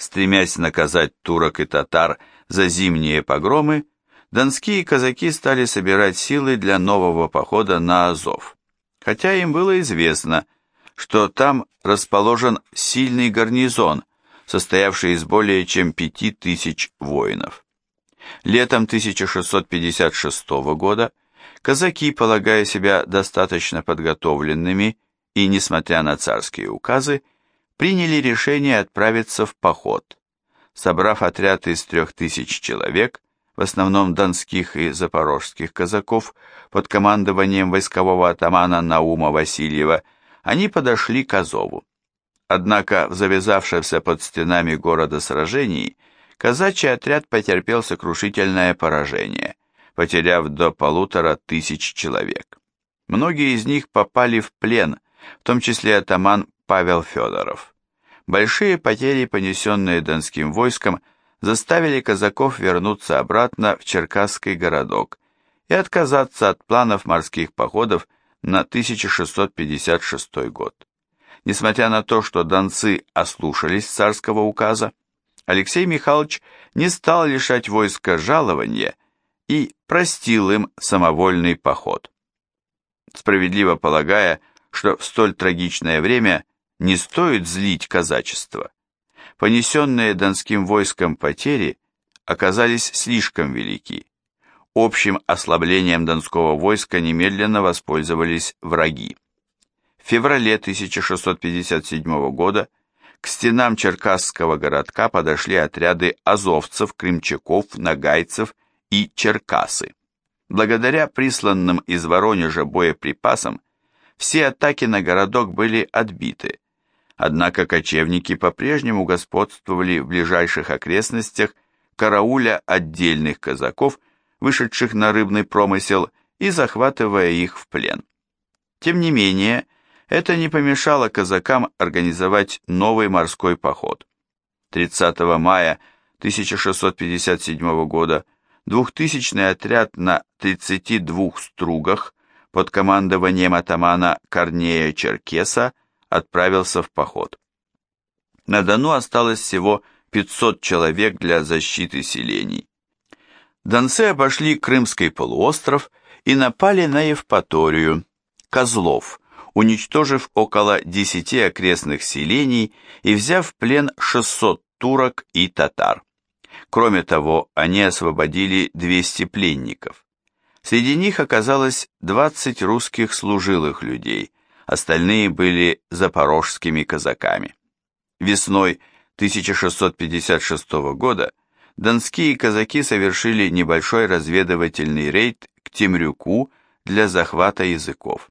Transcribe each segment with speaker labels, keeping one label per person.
Speaker 1: Стремясь наказать турок и татар за зимние погромы, донские казаки стали собирать силы для нового похода на Азов, хотя им было известно, что там расположен сильный гарнизон, состоявший из более чем пяти тысяч воинов. Летом 1656 года казаки, полагая себя достаточно подготовленными и, несмотря на царские указы, приняли решение отправиться в поход. Собрав отряд из трех тысяч человек, в основном донских и запорожских казаков, под командованием войскового атамана Наума Васильева, они подошли к Азову. Однако в завязавшемся под стенами города сражении казачий отряд потерпел сокрушительное поражение, потеряв до полутора тысяч человек. Многие из них попали в плен, в том числе атаман Павел Федоров. Большие потери, понесенные донским войском, заставили казаков вернуться обратно в Черкасский городок и отказаться от планов морских походов на 1656 год. Несмотря на то, что донцы ослушались царского указа, Алексей Михайлович не стал лишать войска жалования и простил им самовольный поход. Справедливо полагая, что в столь трагичное время не стоит злить казачество, понесенные донским войском потери оказались слишком велики. Общим ослаблением донского войска немедленно воспользовались враги. В феврале 1657 года к стенам Черкасского городка подошли отряды азовцев, крымчаков, нагайцев и черкасы. Благодаря присланным из Воронежа боеприпасам все атаки на городок были отбиты, однако кочевники по-прежнему господствовали в ближайших окрестностях карауля отдельных казаков, вышедших на рыбный промысел и захватывая их в плен. Тем не менее, это не помешало казакам организовать новый морской поход. 30 мая 1657 года двухтысячный отряд на 32 стругах под командованием атамана Корнея Черкеса отправился в поход. На Дону осталось всего 500 человек для защиты селений. Донцы обошли Крымский полуостров и напали на Евпаторию, Козлов, уничтожив около 10 окрестных селений и взяв в плен 600 турок и татар. Кроме того, они освободили 200 пленников. Среди них оказалось 20 русских служилых людей, остальные были запорожскими казаками. Весной 1656 года донские казаки совершили небольшой разведывательный рейд к Темрюку для захвата языков.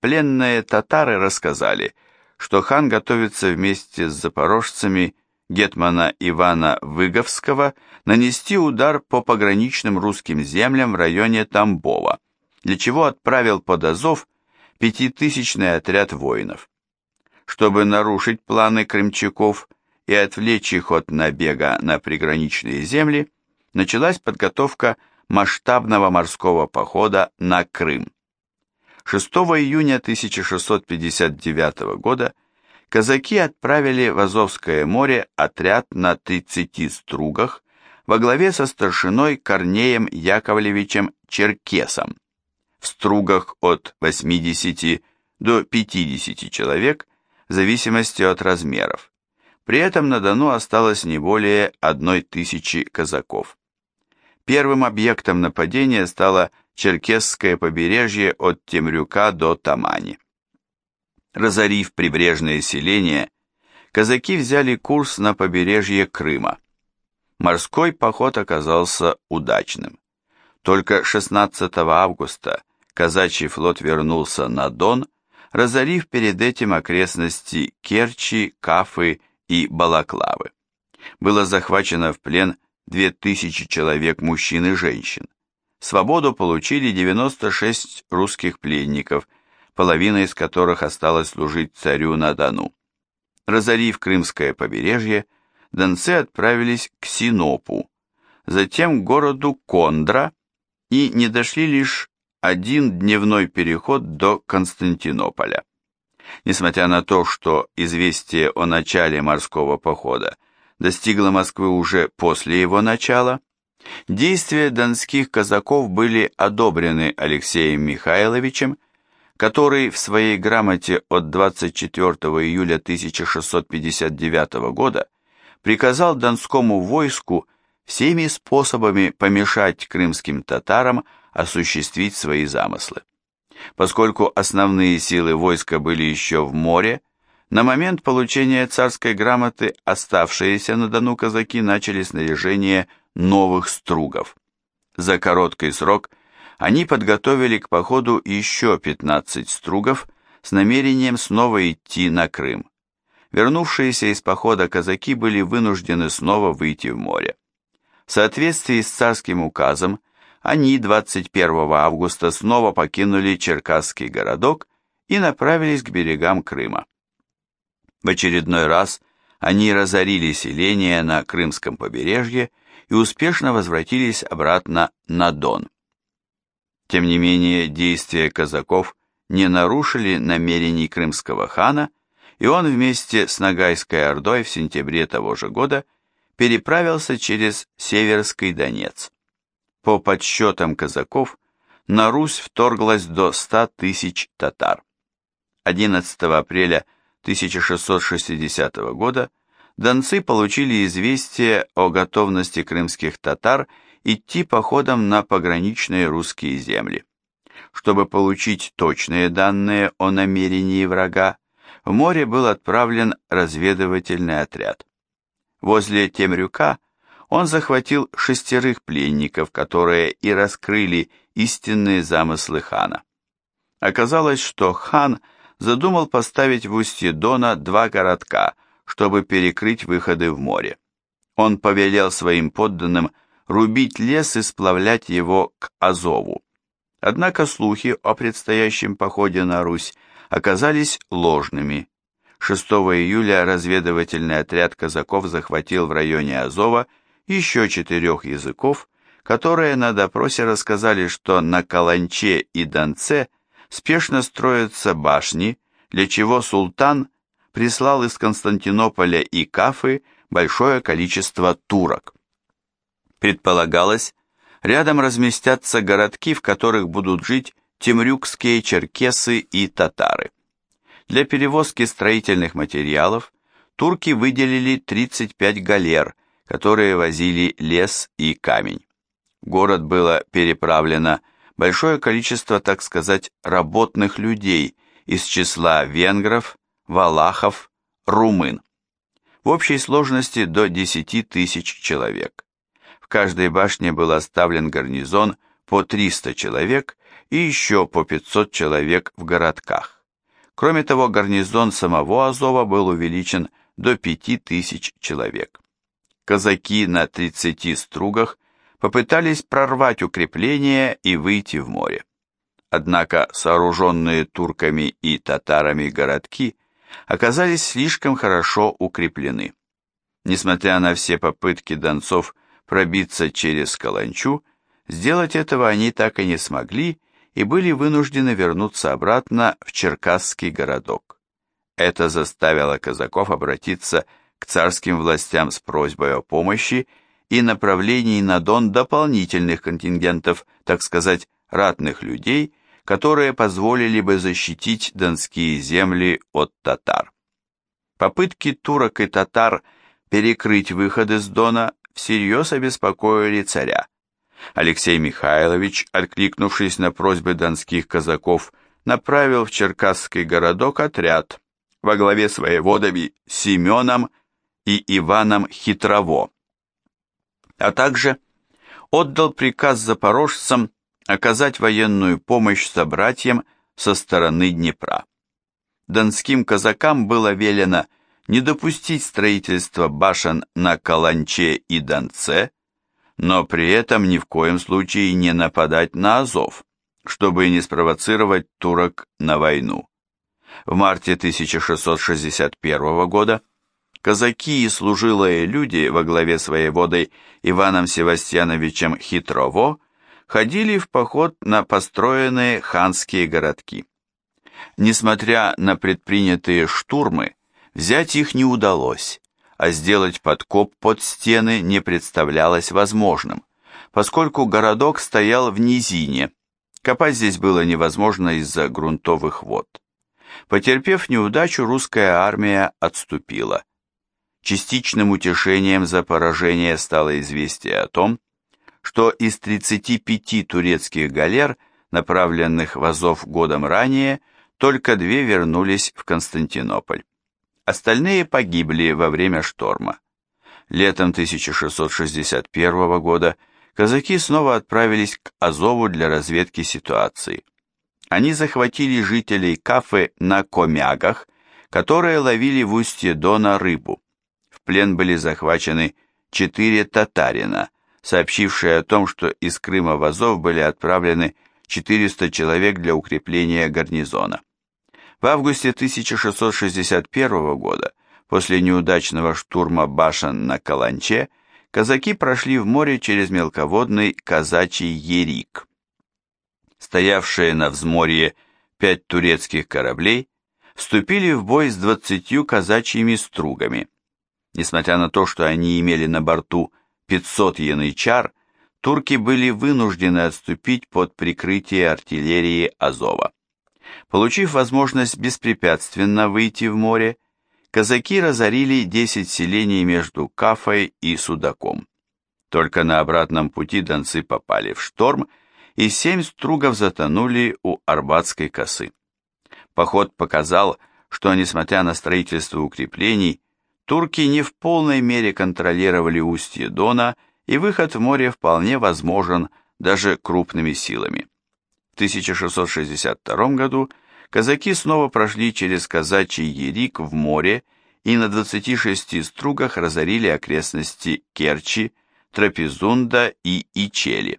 Speaker 1: Пленные татары рассказали, что хан готовится вместе с запорожцами гетмана Ивана Выговского нанести удар по пограничным русским землям в районе Тамбова, для чего отправил под Азов пятитысячный отряд воинов. Чтобы нарушить планы крымчаков и отвлечь их от набега на приграничные земли, началась подготовка масштабного морского похода на Крым. 6 июня 1659 года казаки отправили в Азовское море отряд на 30 стругах во главе со старшиной Корнеем Яковлевичем Черкесом. В стругах от 80 до 50 человек в зависимости от размеров. При этом на Дону осталось не более одной тысячи казаков. Первым объектом нападения стало Черкесское побережье от Темрюка до Тамани. Разорив прибрежные селения, казаки взяли курс на побережье Крыма. Морской поход оказался удачным. Только 16 августа казачий флот вернулся на Дон, разорив перед этим окрестности Керчи, Кафы и Балаклавы. Было захвачено в плен 2000 человек мужчин и женщин. Свободу получили 96 русских пленников, половина из которых осталась служить царю на Дону. Разорив Крымское побережье, донцы отправились к Синопу, затем к городу Кондра и не дошли лишь один дневной переход до Константинополя. Несмотря на то, что известие о начале морского похода достигла Москвы уже после его начала, действия донских казаков были одобрены Алексеем Михайловичем, который в своей грамоте от 24 июля 1659 года приказал донскому войску всеми способами помешать крымским татарам осуществить свои замыслы. Поскольку основные силы войска были еще в море, на момент получения царской грамоты оставшиеся на Дону казаки начали снаряжение новых стругов. За короткий срок они подготовили к походу еще 15 стругов с намерением снова идти на Крым. Вернувшиеся из похода казаки были вынуждены снова выйти в море. В соответствии с царским указом, они 21 августа снова покинули Черкасский городок и направились к берегам Крыма. В очередной раз они разорили селение на Крымском побережье и успешно возвратились обратно на Дон. Тем не менее, действия казаков не нарушили намерений крымского хана, и он вместе с Ногайской Ордой в сентябре того же года переправился через Северский Донец. По подсчетам казаков, на Русь вторглось до 100 тысяч татар. 11 апреля 1660 года донцы получили известие о готовности крымских татар идти походом на пограничные русские земли. Чтобы получить точные данные о намерении врага, в море был отправлен разведывательный отряд. Возле Темрюка он захватил шестерых пленников, которые и раскрыли истинные замыслы хана. Оказалось, что хан – задумал поставить в устье Дона два городка, чтобы перекрыть выходы в море. Он повелел своим подданным рубить лес и сплавлять его к Азову. Однако слухи о предстоящем походе на Русь оказались ложными. 6 июля разведывательный отряд казаков захватил в районе Азова еще четырех языков, которые на допросе рассказали, что на Каланче и Донце спешно строятся башни, для чего султан прислал из Константинополя и Кафы большое количество турок. Предполагалось, рядом разместятся городки, в которых будут жить темрюкские черкесы и татары. Для перевозки строительных материалов турки выделили 35 галер, которые возили лес и камень. Город было переправлено большое количество, так сказать, работных людей из числа венгров, валахов, румын. В общей сложности до 10 тысяч человек. В каждой башне был оставлен гарнизон по 300 человек и еще по 500 человек в городках. Кроме того, гарнизон самого Азова был увеличен до 5000 человек. Казаки на 30 стругах попытались прорвать укрепления и выйти в море. Однако сооруженные турками и татарами городки оказались слишком хорошо укреплены. Несмотря на все попытки донцов пробиться через Каланчу, сделать этого они так и не смогли и были вынуждены вернуться обратно в Черкасский городок. Это заставило казаков обратиться к царским властям с просьбой о помощи и направлении на Дон дополнительных контингентов, так сказать, ратных людей, которые позволили бы защитить донские земли от татар. Попытки турок и татар перекрыть выходы с Дона всерьез обеспокоили царя. Алексей Михайлович, откликнувшись на просьбы донских казаков, направил в Черкасский городок отряд во главе с воеводами Семеном и Иваном Хитрово, а также отдал приказ запорожцам оказать военную помощь собратьям со стороны Днепра. Донским казакам было велено не допустить строительства башен на Каланче и Донце, но при этом ни в коем случае не нападать на Азов, чтобы не спровоцировать турок на войну. В марте 1661 года казаки и служилые люди во главе с воеводой Иваном Севастьяновичем Хитрово ходили в поход на построенные ханские городки. Несмотря на предпринятые штурмы, взять их не удалось, а сделать подкоп под стены не представлялось возможным, поскольку городок стоял в низине. Копать здесь было невозможно из-за грунтовых вод. Потерпев неудачу, русская армия отступила. Частичным утешением за поражение стало известие о том, что из 35 турецких галер, направленных в Азов годом ранее, только две вернулись в Константинополь. Остальные погибли во время шторма. Летом 1661 года казаки снова отправились к Азову для разведки ситуации. Они захватили жителей Кафы на комягах, которые ловили в устье Дона рыбу. Плен были захвачены четыре татарина, сообщившие о том, что из Крыма в Азов были отправлены 400 человек для укрепления гарнизона. В августе 1661 года, после неудачного штурма башен на Каланче, казаки прошли в море через мелководный казачий Ерик. Стоявшие на взморье пять турецких кораблей вступили в бой с двадцатью казачьими стругами. Несмотря на то, что они имели на борту 500 янычар, турки были вынуждены отступить под прикрытие артиллерии Азова. Получив возможность беспрепятственно выйти в море, казаки разорили 10 селений между Кафой и Судаком. Только на обратном пути донцы попали в шторм, и семь стругов затонули у Арбатской косы. Поход показал, что, несмотря на строительство укреплений, турки не в полной мере контролировали устье Дона, и выход в море вполне возможен даже крупными силами. 1662 году казаки снова прошли через казачий Ерик в море и на 26 стругах разорили окрестности Керчи, Трапезунда и Ичели.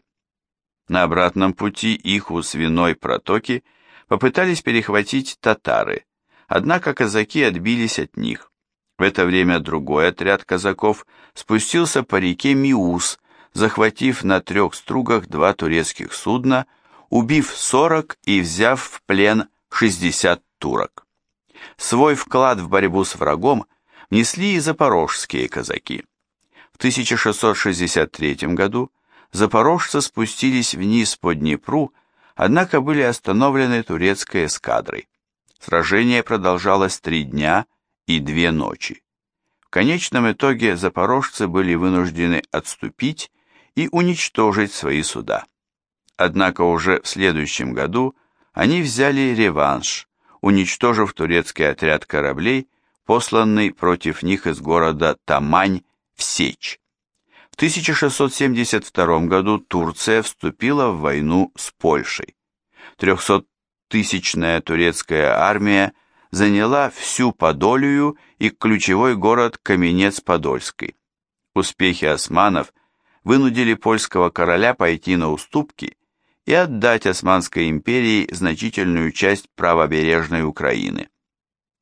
Speaker 1: На обратном пути их у свиной протоки попытались перехватить татары, однако казаки отбились от них. В это время другой отряд казаков спустился по реке Миус, захватив на трех стругах два турецких судна, убив 40 и взяв в плен 60 турок. Свой вклад в борьбу с врагом внесли и запорожские казаки. В 1663 году запорожцы спустились вниз по Днепру, однако были остановлены турецкой эскадрой. Сражение продолжалось три дня и две ночи. В конечном итоге запорожцы были вынуждены отступить и уничтожить свои суда. Однако уже в следующем году они взяли реванш, уничтожив турецкий отряд кораблей, посланный против них из города Тамань в Сечь. В 1672 году Турция вступила в войну с Польшей. Трехсоттысячная турецкая армия заняла всю Подолию и ключевой город Каменец-Подольский. Успехи османов вынудили польского короля пойти на уступки и отдать Османской империи значительную часть правобережной Украины.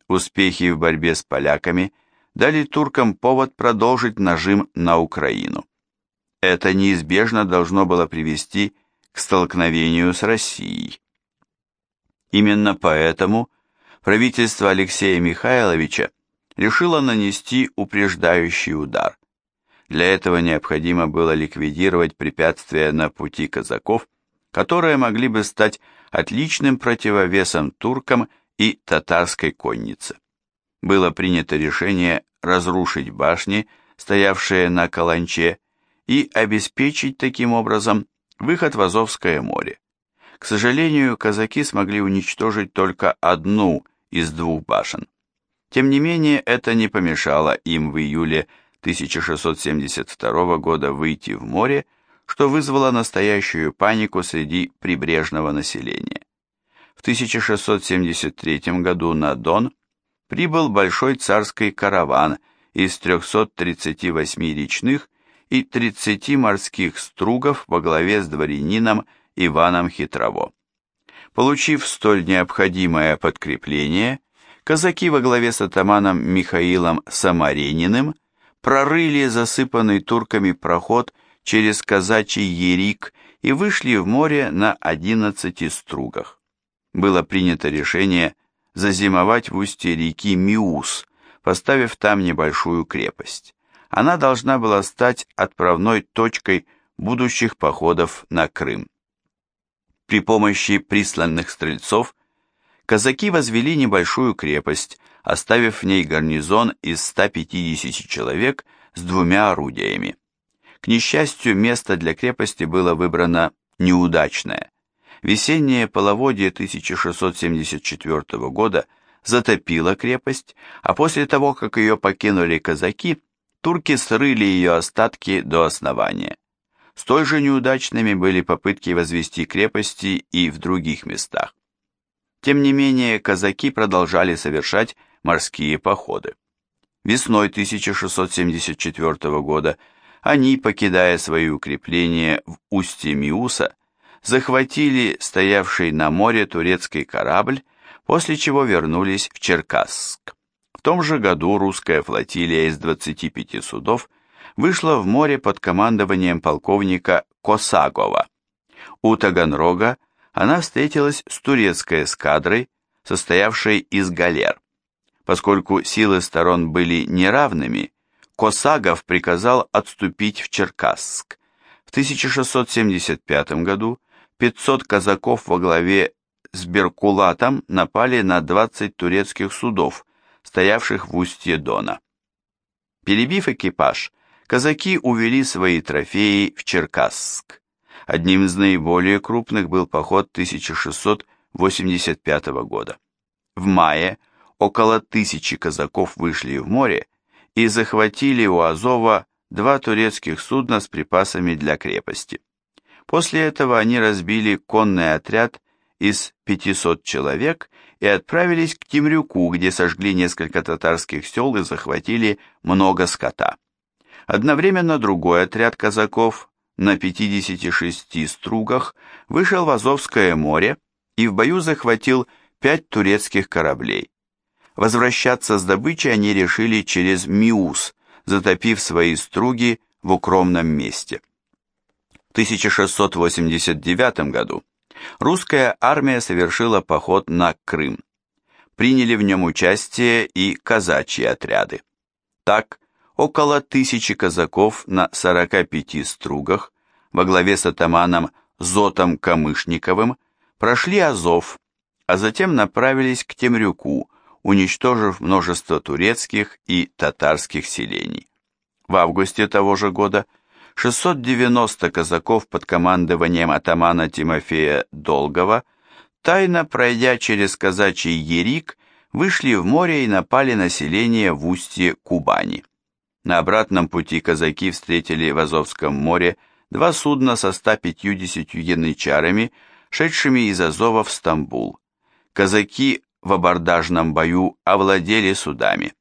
Speaker 1: Успехи в борьбе с поляками дали туркам повод продолжить нажим на Украину. Это неизбежно должно было привести к столкновению с Россией. Именно поэтому правительство Алексея Михайловича решило нанести упреждающий удар. Для этого необходимо было ликвидировать препятствия на пути казаков которые могли бы стать отличным противовесом туркам и татарской коннице. Было принято решение разрушить башни, стоявшие на Каланче, и обеспечить таким образом выход в Азовское море. К сожалению, казаки смогли уничтожить только одну из двух башен. Тем не менее, это не помешало им в июле 1672 года выйти в море что вызвало настоящую панику среди прибрежного населения. В 1673 году на Дон прибыл большой царский караван из 338 речных и 30 морских стругов во главе с дворянином Иваном Хитрово. Получив столь необходимое подкрепление, казаки во главе с атаманом Михаилом Самарениным прорыли засыпанный турками проход через казачий Ерик и вышли в море на 11 стругах. Было принято решение зазимовать в устье реки Миус, поставив там небольшую крепость. Она должна была стать отправной точкой будущих походов на Крым. При помощи присланных стрельцов казаки возвели небольшую крепость, оставив в ней гарнизон из 150 человек с двумя орудиями. К несчастью, место для крепости было выбрано неудачное. Весеннее половодье 1674 года затопило крепость, а после того, как ее покинули казаки, турки срыли ее остатки до основания. Столь же неудачными были попытки возвести крепости и в других местах. Тем не менее, казаки продолжали совершать морские походы. Весной 1674 года они, покидая свои укрепления в устье Миуса, захватили стоявший на море турецкий корабль, после чего вернулись в Черкасск. В том же году русская флотилия из 25 судов вышла в море под командованием полковника Косагова. У Таганрога она встретилась с турецкой эскадрой, состоявшей из галер. Поскольку силы сторон были неравными, Косагов приказал отступить в Черкасск. В 1675 году 500 казаков во главе с Беркулатом напали на 20 турецких судов, стоявших в устье Дона. Перебив экипаж, казаки увели свои трофеи в Черкасск. Одним из наиболее крупных был поход 1685 года. В мае около тысячи казаков вышли в море и захватили у Азова два турецких судна с припасами для крепости. После этого они разбили конный отряд из 500 человек и отправились к Темрюку, где сожгли несколько татарских сел и захватили много скота. Одновременно другой отряд казаков на 56 стругах вышел в Азовское море и в бою захватил пять турецких кораблей. Возвращаться с добычей они решили через Миус, затопив свои струги в укромном месте. В 1689 году русская армия совершила поход на Крым. Приняли в нем участие и казачьи отряды. Так, около тысячи казаков на 45 стругах во главе с атаманом Зотом Камышниковым прошли Азов, а затем направились к Темрюку, уничтожив множество турецких и татарских селений. В августе того же года 690 казаков под командованием атамана Тимофея Долгова, тайно пройдя через казачий Ерик, вышли в море и напали на селение в устье Кубани. На обратном пути казаки встретили в Азовском море два судна со 150 янычарами, шедшими из Азова в Стамбул. Казаки в абордажном бою овладели судами.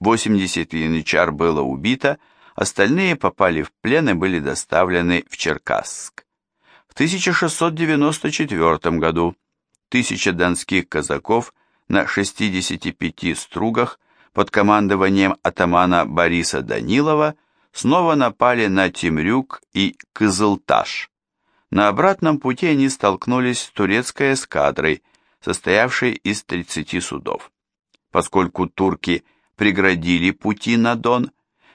Speaker 1: 80 янычар было убито, остальные попали в плен и были доставлены в Черкасск. В 1694 году тысяча донских казаков на 65 стругах под командованием атамана Бориса Данилова снова напали на Темрюк и Кызылташ. На обратном пути они столкнулись с турецкой эскадрой, состоявшей из 30 судов. Поскольку турки преградили пути на Дон,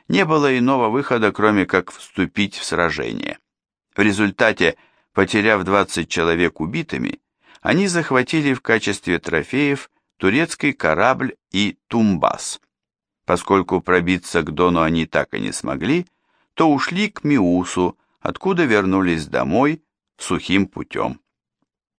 Speaker 1: не было иного выхода, кроме как вступить в сражение. В результате, потеряв 20 человек убитыми, они захватили в качестве трофеев турецкий корабль и Тумбас. Поскольку пробиться к Дону они так и не смогли, то ушли к Миусу, откуда вернулись домой сухим путем.